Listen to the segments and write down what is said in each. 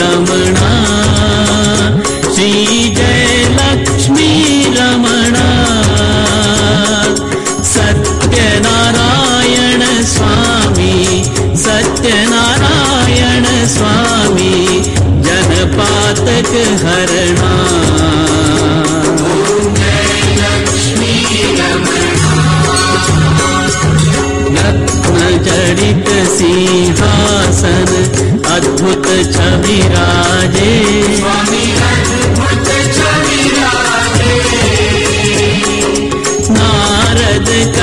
रमणा श्री जय लक्ष्मी रमणा सत्यनारायण स्वामी सत्यनारायण स्वामी जनपातक हरणा जड़ित सिंहासन अद्भुत राजे नारद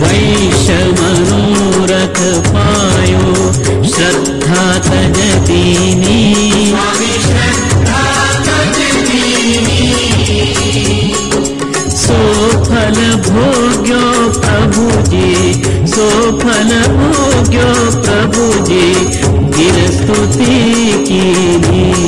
वैशमनुरथ पायो श्रद्धा तनदिनी सोफल भोग्यो प्रभुजे सोफल भोग्यो प्रभुजे गिरस्तुति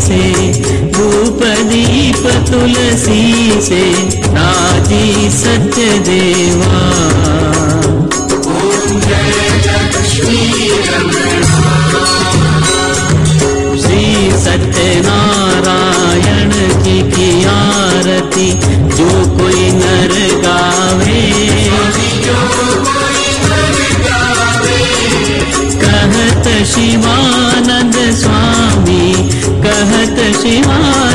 से रूप दीप तुलसी से राजी सत्य देवा श्री सत्यनारायण की की आरती जो कोई नर गावे कहत शिवानंद स्वामी ಶಿವಾ